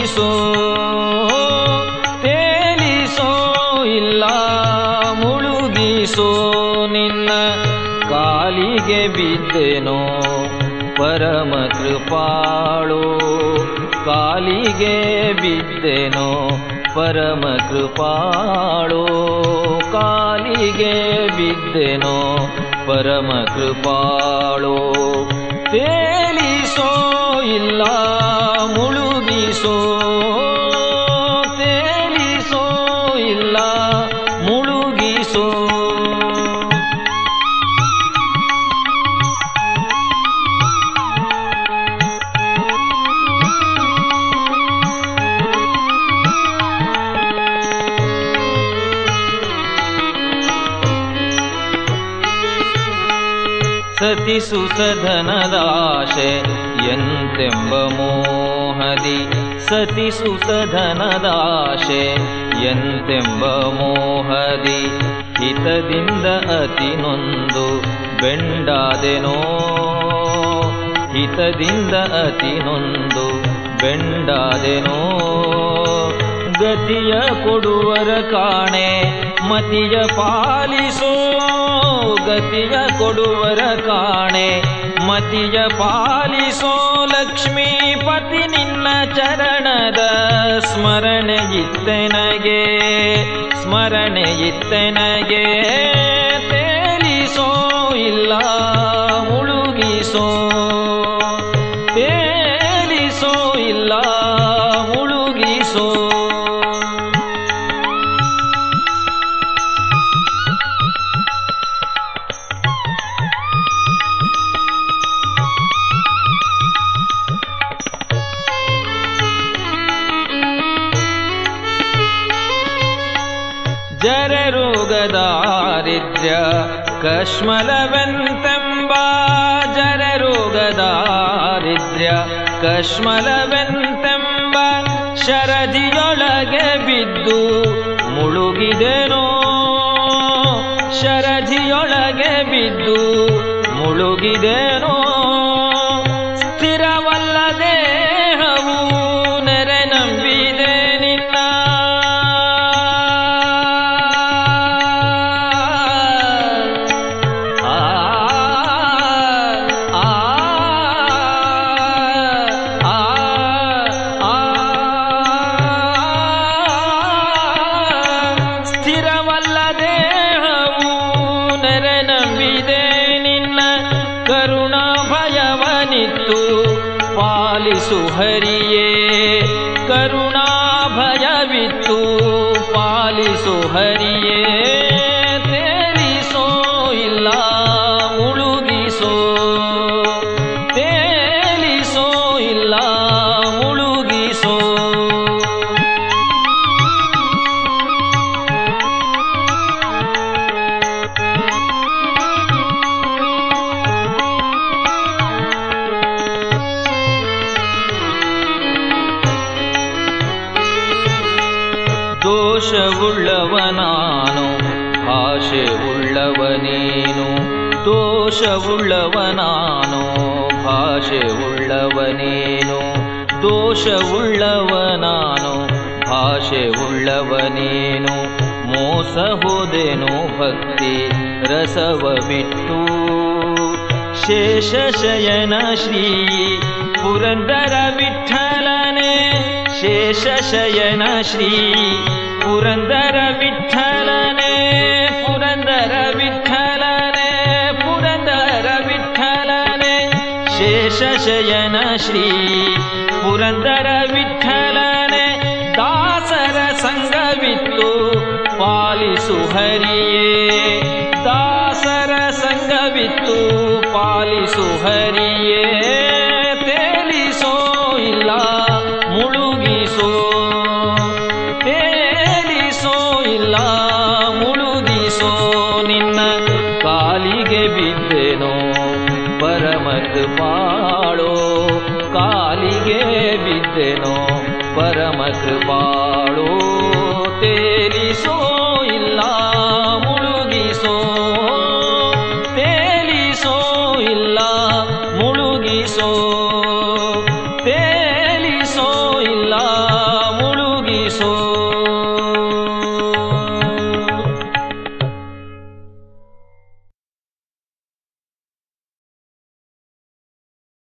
ಮುಳುಗಿಸೋ ತೇಲಿಸೋ, ಇಲ್ಲ ಮುಳುಗಿಸೋ ನಿನ್ನ ಕಾಲಿಗೆ ಬಿದ್ದೆನೋ, ಪರಮ ಕೃಪಾಳು ಕಾಲಿಗೆ ಬಿದ್ದೆನೋ, ಪರಮ ಕೃಪಾಳು ಕಾಲಿಗೆ ಬಿದ್ದೆನೋ, ಪರಮ ಕೃಪಾಳು ತೇಲಿಸೋ ಇಲ್ಲ ಮುಳುಗಿಸೋ ತೇಲಿಸೋ ಇಲ್ಲ ಸತಿಸು ಸುಸಧನದಾಶೆ ಎಂತೆಂಬ ಮೋಹದಿ. ಸತಿ ಸುಸಧನದಾಶೆ ಎಂತೆಂಬ ಮೋಹದಿ. ಹಿತದಿಂದ ಅತಿ ನೊಂದು ಬೆಂಡಾದೆನೋ. ಹಿತದಿಂದ ಅತಿ ನೊಂದು ಬೆಂಡಾದೆನೋ. ಗತಿಯ ಕೊಡುವರ ಕಾಣೆ, ಮತಿಯ ಪಾಲಿಸೋ, ಗತಿಯ ಕೊಡುವರ ಕಾಣೆ, ಮತಿಯ ಪಾಲಿಸೋ ಲಕ್ಷ್ಮೀಪತಿ ನಿನ್ನ ಚರಣದ ಸ್ಮರಣೆ ಇತ್ತನಗೆ, ಸ್ಮರಣೆ ಇತ್ತೆನಗೆ, ತೇಲಿಸೋ ಇಲ್ಲ ಮುಳುಗಿಸೋ. ಜರರೋಗದಾರಿದ್ರ್ಯ ಕಶ್ಮಲವೆಂತೆಂಬ ಜರರೋಗದಾರಿದ್ರ್ಯ ಕಶ್ಮಲವೆಂತೆಂಬ ಶರದಿಯೊಳಗೆ ಬಿದ್ದು ಮುಳುಗಿದೆನೋ? ಶರದಿಯೊಳಗೆ ಬಿದ್ದು ಮುಳುಗಿದೆನೋ? लाल सुहरिए करुणा भय वितु पाल सुहरिए ದೋಷವುಳ್ಳವನಾನು ಭಾಷೆ ಉಳ್ಳವನೇನು ದೋಷವುಳ್ಳವನಾನು ಭಾಷೆ ಉಳ್ಳವನೇನು ದೋಷವುಳ್ಳವನಾನು ಭಾಷೆ ಉಳ್ಳವನೇನು ಮೋಸ ಹೋದೆನು ಭಕ್ತಿ ರಸವ ಬಿಟ್ಟು ಶೇಷ ಶಯನ ಶ್ರೀ ಪುರಂದರ ವಿಠಲನೆ ಶೇಷ पुरन्दर विठ्ठलने पुरन्दर विठ्ठलने पुरन्दर विठ्ठलने। शेषशयन श्री पुरन्दर विठ्ठलने। दासर सङ्गवित्तु पालिसु हरि ಬಿದ್ದೇನೋ ಪರಮತ್ ಪಾಳೋ ಕಾಲಿಗೆ ಬಿದ್ದೇನೋ ಪರಮತ್ ಪಾಳೋ ತೇಲಿಸೋ ಇಲ್ಲ ಮುಳುಗಿಸೋ ತೇಲಿಸೋ ಇಲ್ಲ ಮುಳುಗಿಸೋ ತೇಲಿಸೋ ಇಲ್ಲ ಮುಳುಗಿಸೋ